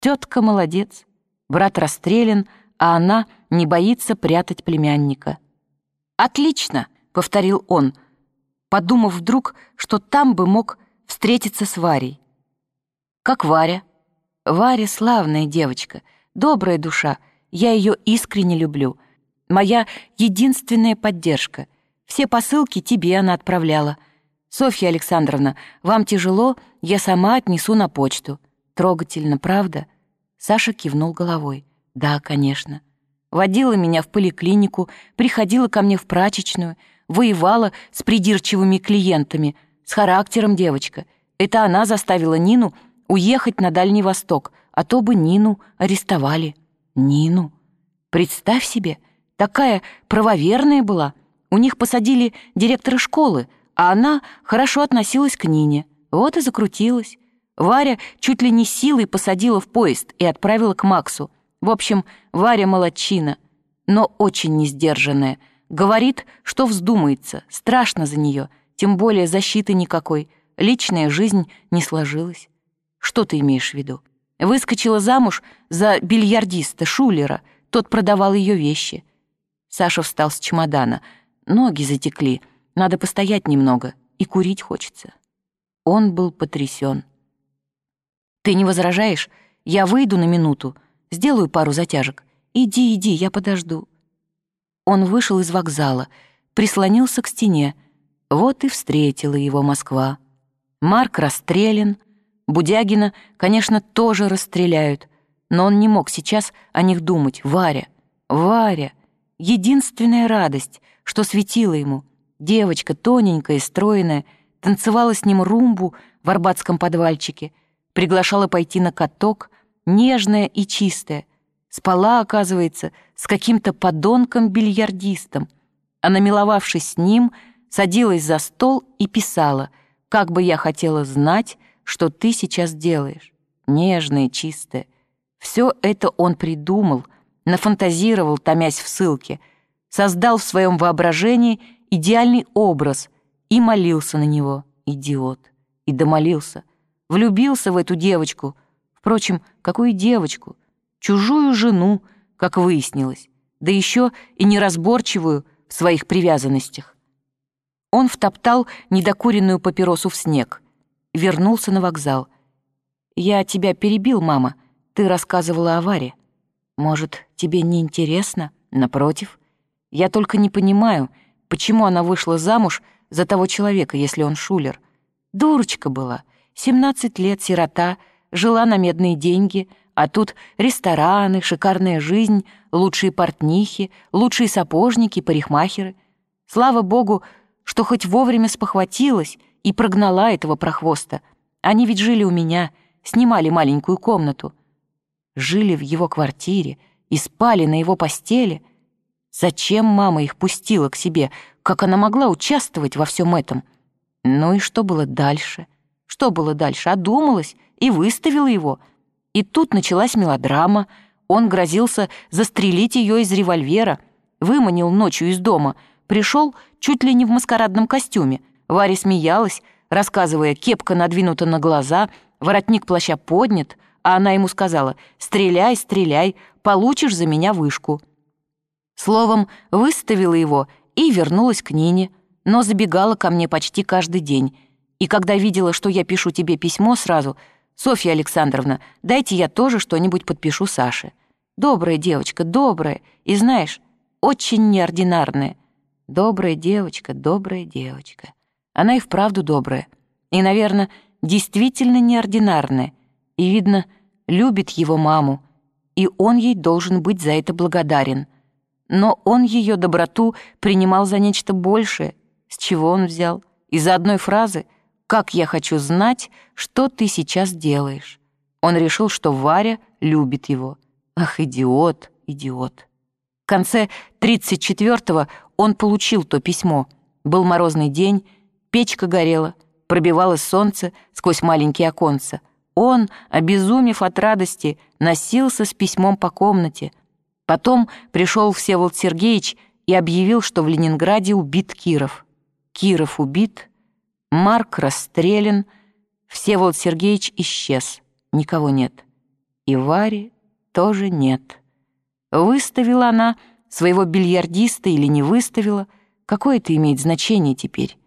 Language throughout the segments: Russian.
Тетка молодец. Брат расстрелян, а она не боится прятать племянника. «Отлично!» — повторил он, подумав вдруг, что там бы мог встретиться с Варей. «Как Варя?» «Варя славная девочка, добрая душа, я ее искренне люблю. Моя единственная поддержка. Все посылки тебе она отправляла. Софья Александровна, вам тяжело, я сама отнесу на почту. Трогательно, правда?» Саша кивнул головой. «Да, конечно». Водила меня в поликлинику, приходила ко мне в прачечную, воевала с придирчивыми клиентами, с характером девочка. Это она заставила Нину уехать на Дальний Восток, а то бы Нину арестовали. Нину. Представь себе, такая правоверная была. У них посадили директора школы, а она хорошо относилась к Нине. Вот и закрутилась. Варя чуть ли не силой посадила в поезд и отправила к Максу. В общем, Варя молодчина, но очень несдержанная. Говорит, что вздумается, страшно за нее, тем более защиты никакой. Личная жизнь не сложилась. Что ты имеешь в виду? Выскочила замуж за бильярдиста Шулера, тот продавал ее вещи. Саша встал с чемодана. Ноги затекли, надо постоять немного, и курить хочется. Он был потрясен. «Ты не возражаешь? Я выйду на минуту, сделаю пару затяжек. Иди, иди, я подожду». Он вышел из вокзала, прислонился к стене. Вот и встретила его Москва. Марк расстрелян, Будягина, конечно, тоже расстреляют, но он не мог сейчас о них думать. Варя, Варя, единственная радость, что светила ему. Девочка, тоненькая и стройная, танцевала с ним румбу в арбатском подвальчике — приглашала пойти на каток, нежная и чистая. Спала, оказывается, с каким-то подонком-бильярдистом. А намиловавшись с ним, садилась за стол и писала, как бы я хотела знать, что ты сейчас делаешь. Нежная, чистая. Все это он придумал, нафантазировал, томясь в ссылке, создал в своем воображении идеальный образ и молился на него, идиот. И домолился. Влюбился в эту девочку. Впрочем, какую девочку? Чужую жену, как выяснилось. Да еще и неразборчивую в своих привязанностях. Он втоптал недокуренную папиросу в снег. Вернулся на вокзал. «Я тебя перебил, мама. Ты рассказывала о Варе. Может, тебе не интересно? Напротив. Я только не понимаю, почему она вышла замуж за того человека, если он шулер. Дурочка была. 17 лет сирота, жила на медные деньги, а тут рестораны, шикарная жизнь, лучшие портнихи, лучшие сапожники, парикмахеры. Слава богу, что хоть вовремя спохватилась и прогнала этого прохвоста. Они ведь жили у меня, снимали маленькую комнату. Жили в его квартире и спали на его постели. Зачем мама их пустила к себе? Как она могла участвовать во всем этом? Ну и что было дальше? — что было дальше? Одумалась и выставила его. И тут началась мелодрама. Он грозился застрелить ее из револьвера, выманил ночью из дома, пришел чуть ли не в маскарадном костюме. Варя смеялась, рассказывая, кепка надвинута на глаза, воротник плаща поднят, а она ему сказала «Стреляй, стреляй, получишь за меня вышку». Словом, выставила его и вернулась к Нине, но забегала ко мне почти каждый день — и когда видела, что я пишу тебе письмо сразу, «Софья Александровна, дайте я тоже что-нибудь подпишу Саше». Добрая девочка, добрая, и знаешь, очень неординарная. Добрая девочка, добрая девочка. Она и вправду добрая. И, наверное, действительно неординарная. И, видно, любит его маму. И он ей должен быть за это благодарен. Но он ее доброту принимал за нечто большее. С чего он взял? Из-за одной фразы — как я хочу знать, что ты сейчас делаешь. Он решил, что Варя любит его. Ах, идиот, идиот. В конце 34-го он получил то письмо. Был морозный день, печка горела, пробивалось солнце сквозь маленькие оконца. Он, обезумев от радости, носился с письмом по комнате. Потом пришел Всеволод Сергеевич и объявил, что в Ленинграде убит Киров. Киров убит, Марк расстрелян, Всеволод Сергеевич исчез, никого нет. И Варе тоже нет. Выставила она своего бильярдиста или не выставила, какое это имеет значение теперь?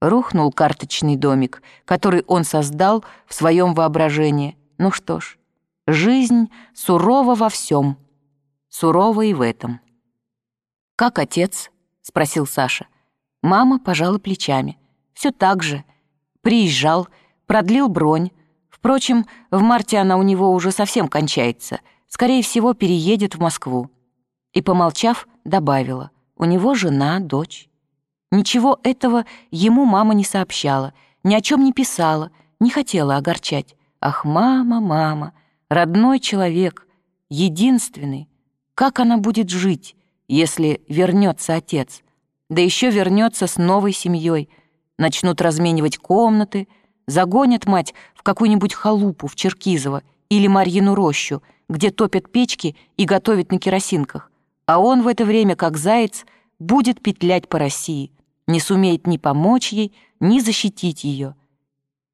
Рухнул карточный домик, который он создал в своем воображении. Ну что ж, жизнь сурова во всем, сурова и в этом. «Как отец?» — спросил Саша. Мама пожала плечами. Все так же. Приезжал, продлил бронь. Впрочем, в марте она у него уже совсем кончается. Скорее всего, переедет в Москву. И, помолчав, добавила. У него жена, дочь. Ничего этого ему мама не сообщала, ни о чем не писала, не хотела огорчать. Ах, мама, мама, родной человек, единственный. Как она будет жить, если вернется отец? Да еще вернется с новой семьей. Начнут разменивать комнаты, загонят мать в какую-нибудь халупу в Черкизово или Марьину рощу, где топят печки и готовят на керосинках. А он в это время, как заяц, будет петлять по России — не сумеет ни помочь ей, ни защитить ее.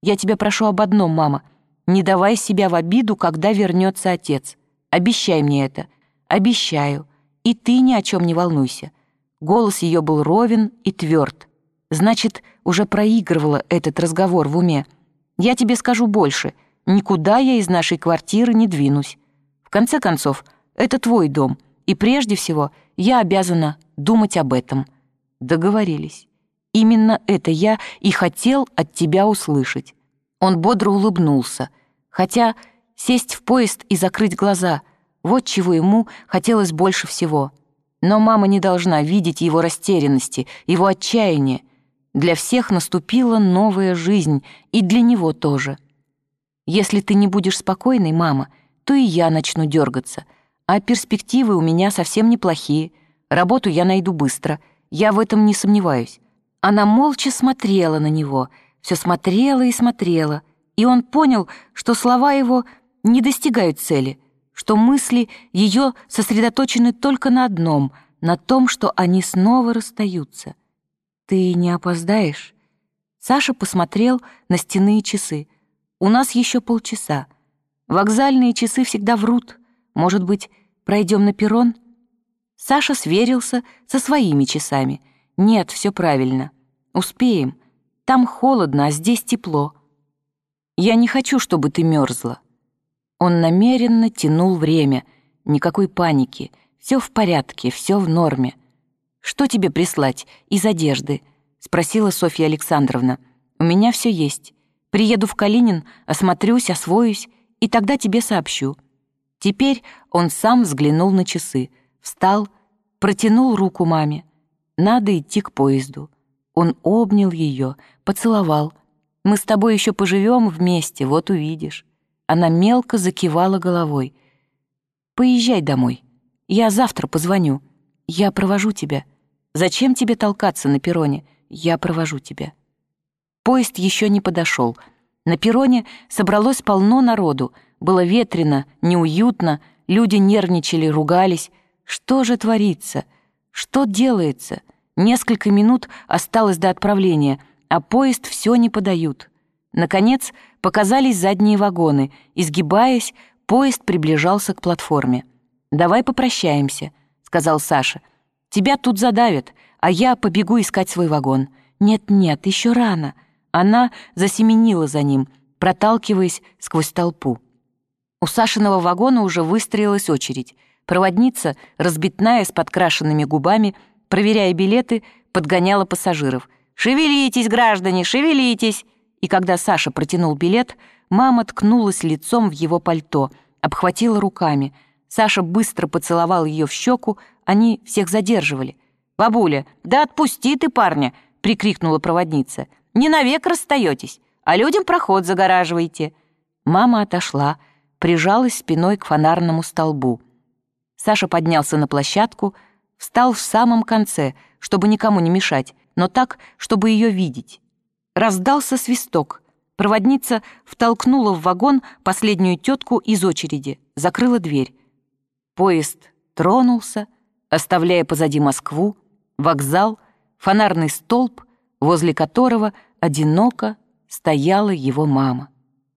Я тебя прошу об одном, мама. Не давай себя в обиду, когда вернется отец. Обещай мне это. Обещаю. И ты ни о чем не волнуйся. Голос ее был ровен и тверд. Значит, уже проигрывала этот разговор в уме. Я тебе скажу больше. Никуда я из нашей квартиры не двинусь. В конце концов, это твой дом, и прежде всего я обязана думать об этом. Договорились. Именно это я и хотел от тебя услышать. Он бодро улыбнулся, хотя сесть в поезд и закрыть глаза — вот чего ему хотелось больше всего. Но мама не должна видеть его растерянности, его отчаяния. Для всех наступила новая жизнь, и для него тоже. Если ты не будешь спокойной, мама, то и я начну дергаться. А перспективы у меня совсем неплохие. Работу я найду быстро — я в этом не сомневаюсь. Она молча смотрела на него, все смотрела и смотрела, и он понял, что слова его не достигают цели, что мысли ее сосредоточены только на одном, на том, что они снова расстаются. «Ты не опоздаешь?» Саша посмотрел на стенные часы. «У нас еще полчаса. Вокзальные часы всегда врут. Может быть, пройдем на перрон?» Саша сверился со своими часами. Нет, все правильно. Успеем. Там холодно, а здесь тепло. Я не хочу, чтобы ты мерзла. Он намеренно тянул время. Никакой паники. Все в порядке, все в норме. Что тебе прислать из одежды? Спросила Софья Александровна. У меня все есть. Приеду в Калинин, осмотрюсь, освоюсь, и тогда тебе сообщу. Теперь он сам взглянул на часы — Встал, протянул руку маме. Надо идти к поезду. Он обнял ее, поцеловал. «Мы с тобой еще поживем вместе, вот увидишь». Она мелко закивала головой. «Поезжай домой. Я завтра позвоню. Я провожу тебя. Зачем тебе толкаться на перроне? Я провожу тебя». Поезд еще не подошел. На перроне собралось полно народу. Было ветрено, неуютно, люди нервничали, ругались. Что же творится? Что делается? Несколько минут осталось до отправления, а поезд все не подают. Наконец, показались задние вагоны. Изгибаясь, поезд приближался к платформе. «Давай попрощаемся», — сказал Саша. «Тебя тут задавят, а я побегу искать свой вагон». «Нет-нет, еще рано». Она засеменила за ним, проталкиваясь сквозь толпу. У Сашиного вагона уже выстроилась очередь. Проводница, разбитная с подкрашенными губами, проверяя билеты, подгоняла пассажиров. «Шевелитесь, граждане, шевелитесь!» И когда Саша протянул билет, мама ткнулась лицом в его пальто, обхватила руками. Саша быстро поцеловал ее в щеку, они всех задерживали. «Бабуля, да отпусти ты парня!» — прикрикнула проводница. «Не навек расстаетесь, а людям проход загораживаете». Мама отошла, прижалась спиной к фонарному столбу. Саша поднялся на площадку, встал в самом конце, чтобы никому не мешать, но так, чтобы ее видеть. Раздался свисток. Проводница втолкнула в вагон последнюю тетку из очереди, закрыла дверь. Поезд тронулся, оставляя позади Москву, вокзал, фонарный столб, возле которого одиноко стояла его мама.